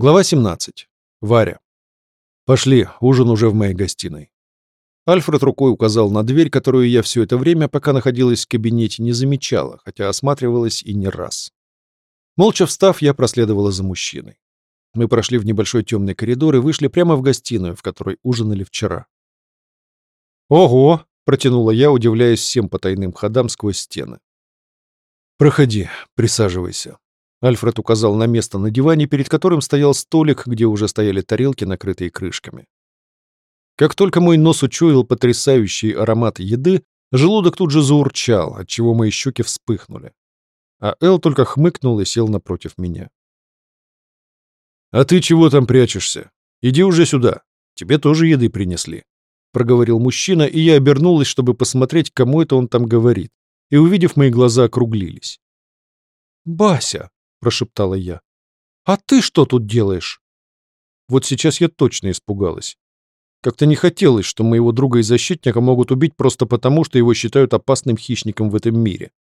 Глава 17. Варя. «Пошли, ужин уже в моей гостиной». Альфред рукой указал на дверь, которую я все это время, пока находилась в кабинете, не замечала, хотя осматривалась и не раз. Молча встав, я проследовала за мужчиной. Мы прошли в небольшой темный коридор и вышли прямо в гостиную, в которой ужинали вчера. «Ого!» — протянула я, удивляясь всем потайным ходам сквозь стены. «Проходи, присаживайся», Альфред указал на место на диване, перед которым стоял столик, где уже стояли тарелки, накрытые крышками. Как только мой нос учуял потрясающий аромат еды, желудок тут же заурчал, отчего мои щеки вспыхнули. А Эл только хмыкнул и сел напротив меня. «А ты чего там прячешься? Иди уже сюда. Тебе тоже еды принесли», — проговорил мужчина, и я обернулась, чтобы посмотреть, кому это он там говорит, и, увидев мои глаза, округлились. «Бася!» — прошептала я. «А ты что тут делаешь?» Вот сейчас я точно испугалась. Как-то не хотелось, что моего друга и защитника могут убить просто потому, что его считают опасным хищником в этом мире.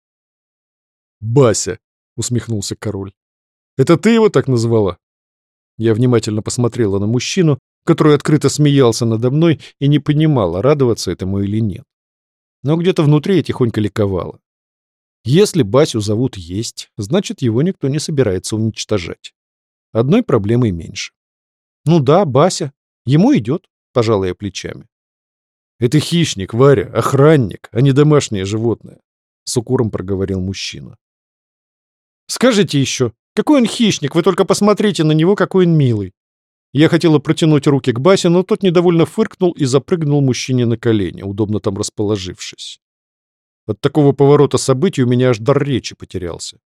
«Бася!» — усмехнулся король. «Это ты его так назвала?» Я внимательно посмотрела на мужчину, который открыто смеялся надо мной и не понимала, радоваться этому или нет. Но где-то внутри я тихонько ликовала. Если Басю зовут есть, значит, его никто не собирается уничтожать. Одной проблемой меньше. Ну да, Бася. Ему идет, пожал плечами. Это хищник, Варя, охранник, а не домашнее животное, с укором проговорил мужчина. Скажите еще, какой он хищник, вы только посмотрите на него, какой он милый. Я хотела протянуть руки к Басе, но тот недовольно фыркнул и запрыгнул мужчине на колени, удобно там расположившись. От такого поворота событий у меня аж дар речи потерялся.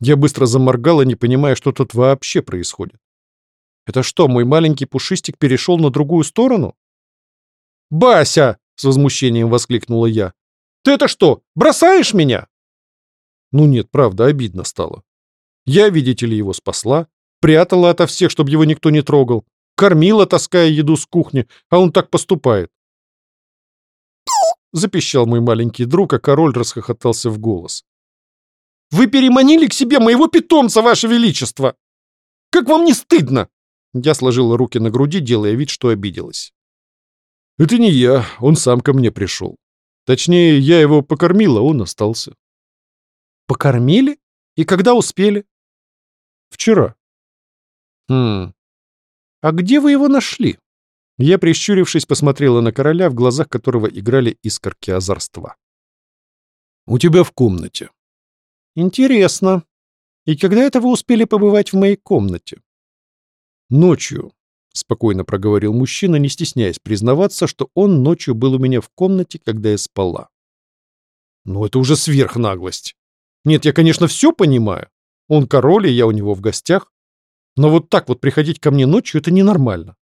Я быстро заморгала, не понимая, что тут вообще происходит. «Это что, мой маленький пушистик перешел на другую сторону?» «Бася!» — с возмущением воскликнула я. «Ты это что, бросаешь меня?» Ну нет, правда, обидно стало. Я, видите ли, его спасла, прятала ото всех, чтобы его никто не трогал, кормила, таская еду с кухни, а он так поступает. — запищал мой маленький друг, а король расхохотался в голос. «Вы переманили к себе моего питомца, ваше величество! Как вам не стыдно?» Я сложила руки на груди, делая вид, что обиделась. «Это не я, он сам ко мне пришел. Точнее, я его покормила, он остался». «Покормили? И когда успели?» «Вчера». «Хм... А где вы его нашли?» Я, прищурившись, посмотрела на короля, в глазах которого играли искорки озорства. «У тебя в комнате». «Интересно. И когда это вы успели побывать в моей комнате?» «Ночью», — спокойно проговорил мужчина, не стесняясь признаваться, что он ночью был у меня в комнате, когда я спала. «Ну это уже сверхнаглость. Нет, я, конечно, все понимаю. Он король, и я у него в гостях. Но вот так вот приходить ко мне ночью — это ненормально.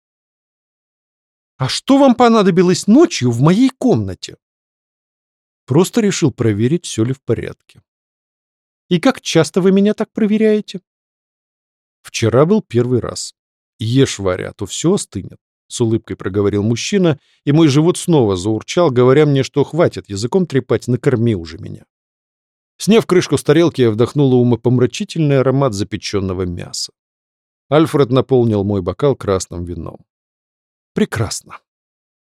А что вам понадобилось ночью в моей комнате? Просто решил проверить, все ли в порядке. И как часто вы меня так проверяете? Вчера был первый раз. Ешь, Варя, а то все остынет. С улыбкой проговорил мужчина, и мой живот снова заурчал, говоря мне, что хватит языком трепать, накорми уже меня. Сняв крышку с тарелки, я вдохнул умопомрачительный аромат запеченного мяса. Альфред наполнил мой бокал красным вином. Прекрасно.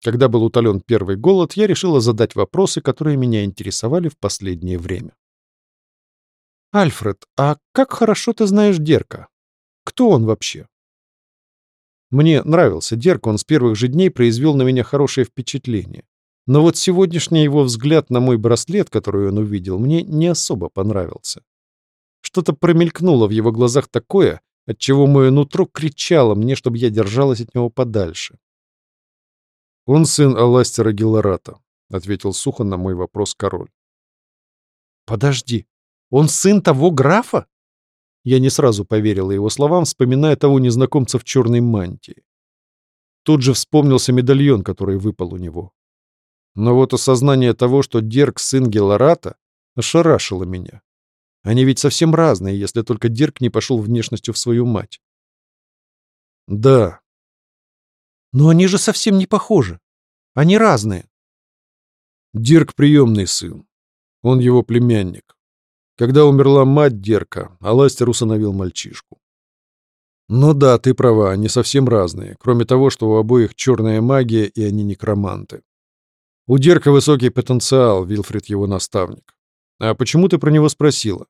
Когда был утолен первый голод, я решила задать вопросы, которые меня интересовали в последнее время. «Альфред, а как хорошо ты знаешь Дерка? Кто он вообще?» Мне нравился Дерк, он с первых же дней произвел на меня хорошее впечатление. Но вот сегодняшний его взгляд на мой браслет, который он увидел, мне не особо понравился. Что-то промелькнуло в его глазах такое, отчего мое нутро кричало мне, чтобы я держалась от него подальше. «Он сын Аластера Гелората», — ответил сухо на мой вопрос король. «Подожди, он сын того графа?» Я не сразу поверила его словам, вспоминая того незнакомца в черной мантии. Тут же вспомнился медальон, который выпал у него. Но вот осознание того, что Дерг сын Гелората, ошарашило меня. Они ведь совсем разные, если только Дерг не пошел внешностью в свою мать. «Да», но они же совсем не похожи. Они разные. Дирк — приемный сын. Он его племянник. Когда умерла мать Дерка, Аластер усыновил мальчишку. Ну да, ты права, они совсем разные, кроме того, что у обоих черная магия, и они некроманты. У Дерка высокий потенциал, Вилфред его наставник. А почему ты про него спросила?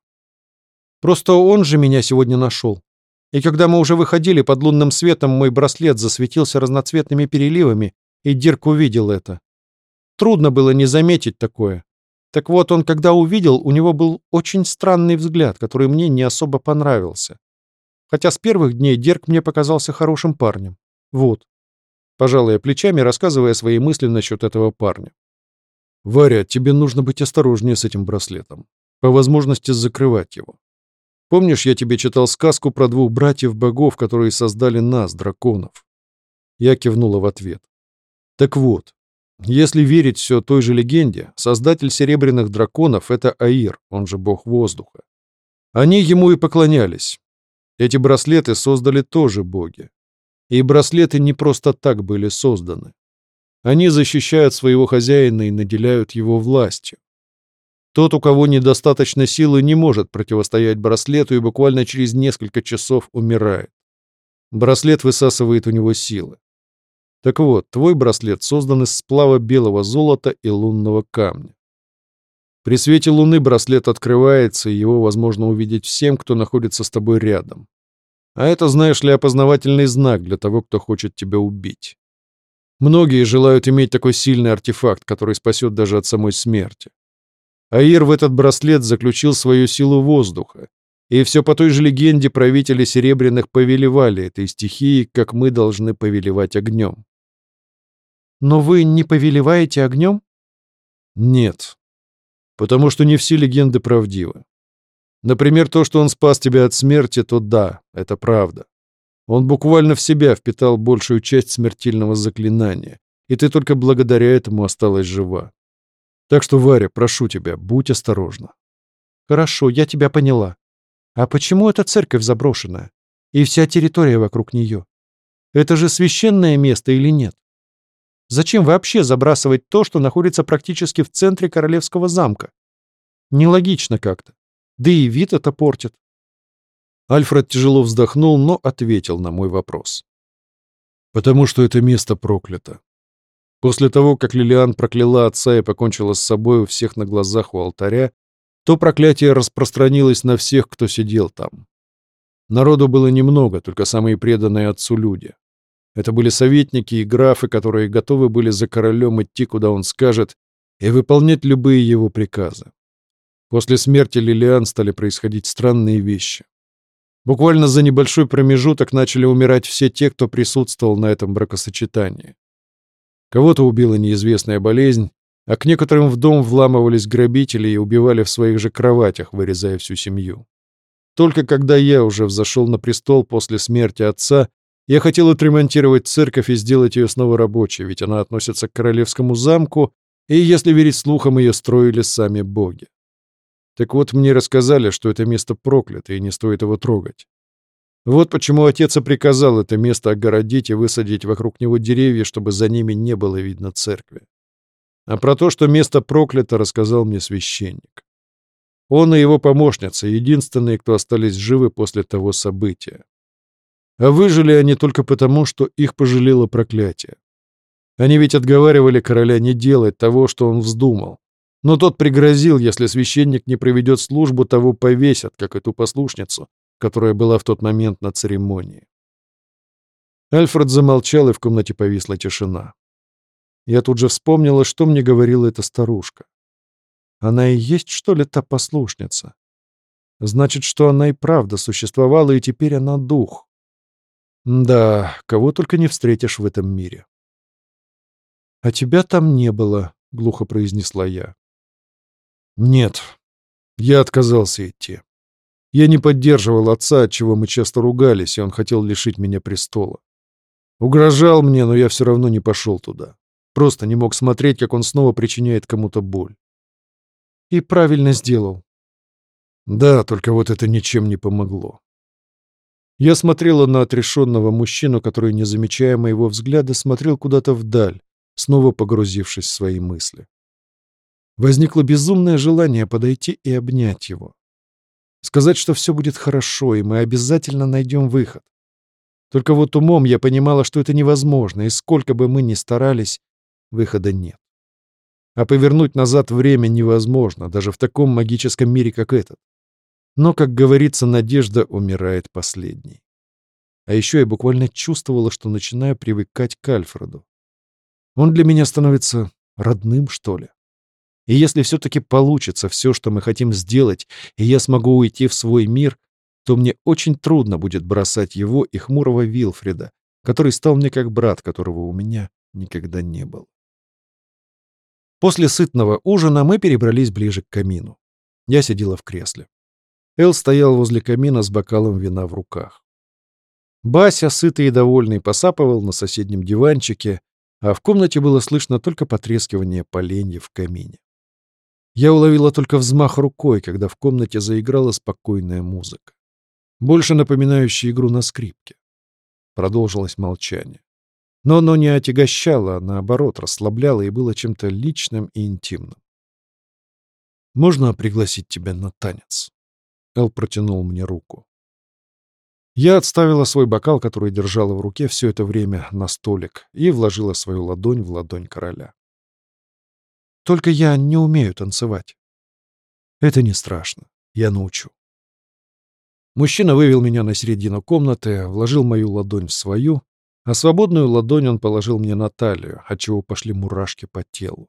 Просто он же меня сегодня нашел. И когда мы уже выходили под лунным светом, мой браслет засветился разноцветными переливами, и Дирк увидел это. Трудно было не заметить такое. Так вот, он когда увидел, у него был очень странный взгляд, который мне не особо понравился. Хотя с первых дней Дирк мне показался хорошим парнем. Вот. Пожалуй, плечами, рассказывая свои мысли насчет этого парня. «Варя, тебе нужно быть осторожнее с этим браслетом. По возможности закрывать его. Помнишь, я тебе читал сказку про двух братьев-богов, которые создали нас, драконов?» Я кивнула в ответ. «Так вот, если верить все той же легенде, создатель серебряных драконов — это Аир, он же бог воздуха. Они ему и поклонялись. Эти браслеты создали тоже боги. И браслеты не просто так были созданы. Они защищают своего хозяина и наделяют его властью. Тот, у кого недостаточно силы, не может противостоять браслету и буквально через несколько часов умирает. Браслет высасывает у него силы. Так вот, твой браслет создан из сплава белого золота и лунного камня. При свете луны браслет открывается, и его возможно увидеть всем, кто находится с тобой рядом. А это, знаешь ли, опознавательный знак для того, кто хочет тебя убить. Многие желают иметь такой сильный артефакт, который спасет даже от самой смерти. Аир в этот браслет заключил свою силу воздуха, и все по той же легенде правители Серебряных повелевали этой стихии, как мы должны повелевать огнем. Но вы не повелеваете огнем? Нет. Потому что не все легенды правдивы. Например, то, что он спас тебя от смерти, то да, это правда. Он буквально в себя впитал большую часть смертельного заклинания, и ты только благодаря этому осталась жива. Так что, Варя, прошу тебя, будь осторожна. Хорошо, я тебя поняла. А почему эта церковь заброшенная? И вся территория вокруг нее? Это же священное место или нет? Зачем вообще забрасывать то, что находится практически в центре королевского замка? Нелогично как-то. Да и вид это портит. Альфред тяжело вздохнул, но ответил на мой вопрос. «Потому что это место проклято. После того, как Лилиан прокляла отца и покончила с собой у всех на глазах у алтаря, то проклятие распространилось на всех, кто сидел там. Народу было немного, только самые преданные отцу люди. Это были советники и графы, которые готовы были за королем идти, куда он скажет, и выполнять любые его приказы. После смерти Лилиан стали происходить странные вещи. Буквально за небольшой промежуток начали умирать все те, кто присутствовал на этом бракосочетании. Кого-то убила неизвестная болезнь, а к некоторым в дом вламывались грабители и убивали в своих же кроватях, вырезая всю семью. Только когда я уже взошел на престол после смерти отца, я хотел отремонтировать церковь и сделать ее снова рабочей, ведь она относится к королевскому замку, и, если верить слухам, ее строили сами боги. Так вот, мне рассказали, что это место проклято, и не стоит его трогать. Вот почему отец и приказал это место огородить и высадить вокруг него деревья, чтобы за ними не было видно церкви. А про то, что место проклято, рассказал мне священник. Он и его помощница — единственные, кто остались живы после того события. А выжили они только потому, что их пожалело проклятие. Они ведь отговаривали короля не делать того, что он вздумал. Но тот пригрозил, если священник не проведет службу, того повесят, как эту послушницу, которая была в тот момент на церемонии. Альфред замолчал, и в комнате повисла тишина. Я тут же вспомнила, что мне говорила эта старушка. Она и есть, что ли, та послушница? Значит, что она и правда существовала, и теперь она дух. Да, кого только не встретишь в этом мире. «А тебя там не было», — глухо произнесла я. «Нет, я отказался идти. Я не поддерживал отца, чего мы часто ругались, и он хотел лишить меня престола. Угрожал мне, но я все равно не пошел туда. Просто не мог смотреть, как он снова причиняет кому-то боль. И правильно сделал. Да, только вот это ничем не помогло. Я смотрела на отрешенного мужчину, который, не замечая моего взгляда, смотрел куда-то вдаль, снова погрузившись в свои мысли. Возникло безумное желание подойти и обнять его сказать, что все будет хорошо, и мы обязательно найдем выход. Только вот умом я понимала, что это невозможно, и сколько бы мы ни старались, выхода нет. А повернуть назад время невозможно, даже в таком магическом мире, как этот. Но, как говорится, надежда умирает последней. А еще я буквально чувствовала, что начинаю привыкать к Альфреду. Он для меня становится родным, что ли. И если все-таки получится все, что мы хотим сделать, и я смогу уйти в свой мир, то мне очень трудно будет бросать его и хмурого Вилфрида, который стал мне как брат, которого у меня никогда не было. После сытного ужина мы перебрались ближе к камину. Я сидела в кресле. Эл стоял возле камина с бокалом вина в руках. Бася, сытый и довольный, посапывал на соседнем диванчике, а в комнате было слышно только потрескивание поленья в камине. Я уловила только взмах рукой, когда в комнате заиграла спокойная музыка, больше напоминающая игру на скрипке. Продолжилось молчание. Но оно не отягощало, а наоборот расслабляло и было чем-то личным и интимным. «Можно пригласить тебя на танец?» Эл протянул мне руку. Я отставила свой бокал, который держала в руке все это время, на столик и вложила свою ладонь в ладонь короля. Только я не умею танцевать. Это не страшно. Я научу. Мужчина вывел меня на середину комнаты, вложил мою ладонь в свою, а свободную ладонь он положил мне на талию, отчего пошли мурашки по телу.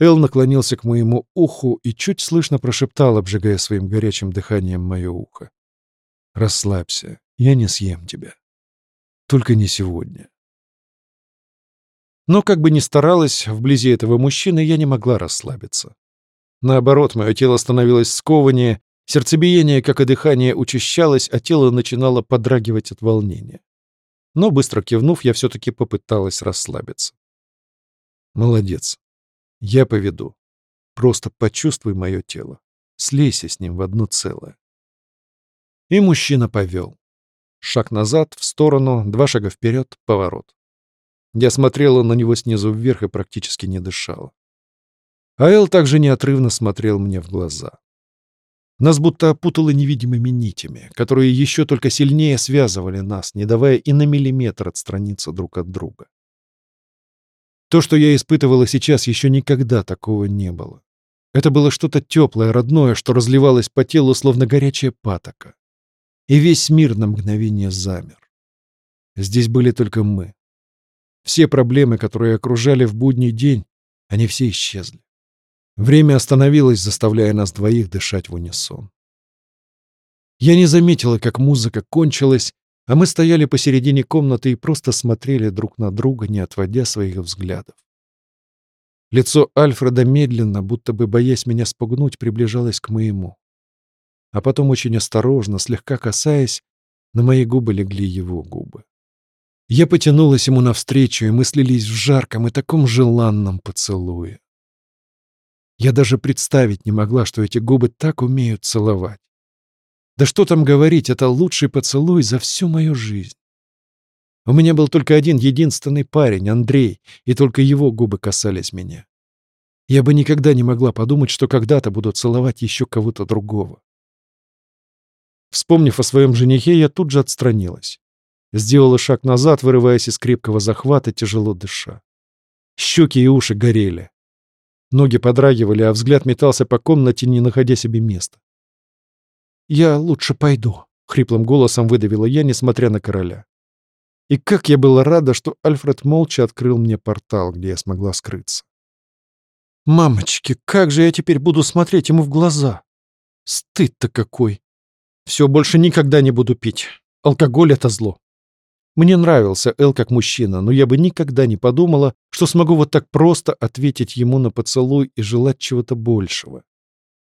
Эл наклонился к моему уху и чуть слышно прошептал, обжигая своим горячим дыханием мое ухо. «Расслабься, я не съем тебя. Только не сегодня. Но как бы ни старалась, вблизи этого мужчины я не могла расслабиться. Наоборот, мое тело становилось скованнее, сердцебиение, как и дыхание, учащалось, а тело начинало подрагивать от волнения. Но, быстро кивнув, я все-таки попыталась расслабиться. «Молодец. Я поведу. Просто почувствуй мое тело. Слейся с ним в одно целое». И мужчина повел. Шаг назад, в сторону, два шага вперед, поворот. Я смотрела на него снизу вверх и практически не дышала. Аэл также неотрывно смотрел мне в глаза. Нас будто опутало невидимыми нитями, которые еще только сильнее связывали нас, не давая и на миллиметр отстраниться друг от друга. То, что я испытывала сейчас, еще никогда такого не было. Это было что-то теплое, родное, что разливалось по телу, словно горячая патока. И весь мир на мгновение замер. Здесь были только мы, все проблемы, которые окружали в будний день, они все исчезли. Время остановилось, заставляя нас двоих дышать в унисон. Я не заметила, как музыка кончилась, а мы стояли посередине комнаты и просто смотрели друг на друга, не отводя своих взглядов. Лицо Альфреда медленно, будто бы боясь меня спугнуть, приближалось к моему. А потом очень осторожно, слегка касаясь, на мои губы легли его губы. Я потянулась ему навстречу, и мы слились в жарком и таком желанном поцелуе. Я даже представить не могла, что эти губы так умеют целовать. Да что там говорить, это лучший поцелуй за всю мою жизнь. У меня был только один единственный парень, Андрей, и только его губы касались меня. Я бы никогда не могла подумать, что когда-то буду целовать еще кого-то другого. Вспомнив о своем женихе, я тут же отстранилась сделала шаг назад, вырываясь из крепкого захвата, тяжело дыша. Щеки и уши горели. Ноги подрагивали, а взгляд метался по комнате, не находя себе места. «Я лучше пойду», — хриплым голосом выдавила я, несмотря на короля. И как я была рада, что Альфред молча открыл мне портал, где я смогла скрыться. «Мамочки, как же я теперь буду смотреть ему в глаза? Стыд-то какой! Все, больше никогда не буду пить. Алкоголь — это зло. Мне нравился Эл как мужчина, но я бы никогда не подумала, что смогу вот так просто ответить ему на поцелуй и желать чего-то большего.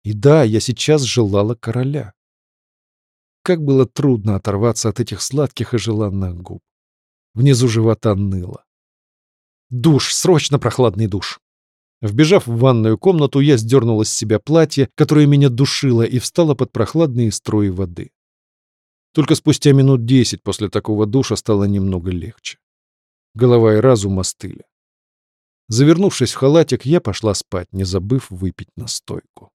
И да, я сейчас желала короля. Как было трудно оторваться от этих сладких и желанных губ. Внизу живота ныло. Душ, срочно прохладный душ. Вбежав в ванную комнату, я сдернула с себя платье, которое меня душило, и встала под прохладные струи воды. Только спустя минут десять после такого душа стало немного легче. Голова и разум остыли. Завернувшись в халатик, я пошла спать, не забыв выпить настойку.